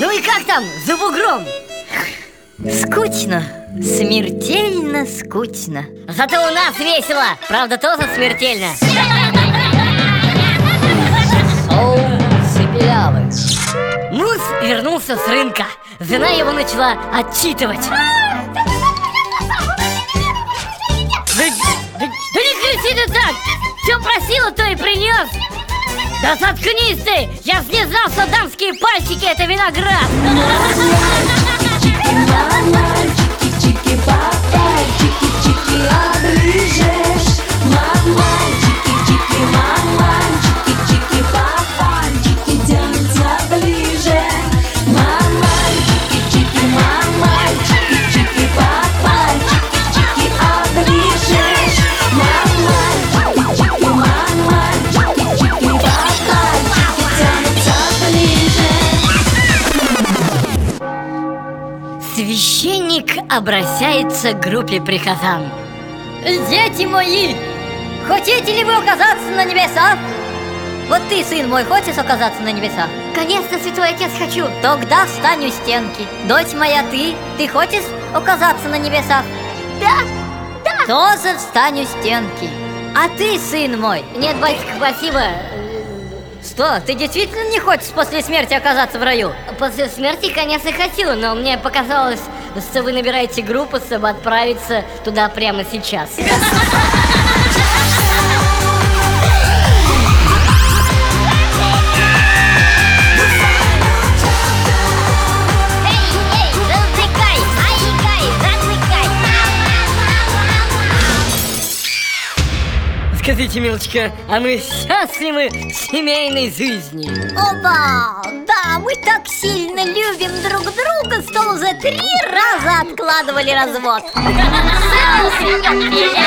Ну и как там за бугром? Скучно, смертельно скучно. Зато у нас весело, правда тоже смертельно. Шепелявы Мус вернулся с рынка. Жена его начала отчитывать. Да, не кричи ты так! Все просила, то и принес да заткнись ты! Я знал, что дамские пальчики это виноград! Священник обращается к группе прихожан. Дети мои, хотите ли вы оказаться на небесах? Вот ты, сын мой, хочешь оказаться на небесах? Конечно, святой отец, хочу. Тогда встань у стенки. Дочь моя, ты, ты хочешь оказаться на небесах? Да, да. Тоже встань у стенки. А ты, сын мой? Нет, батюшка, спасибо Что, ты действительно не хочешь после смерти оказаться в раю? После смерти, конечно, хочу, но мне показалось, что вы набираете группу, чтобы отправиться туда прямо сейчас Скажите, милочка, а мы счастливы в семейной жизни? Оба! Да, мы так сильно любим друг друга, что уже три раза откладывали развод.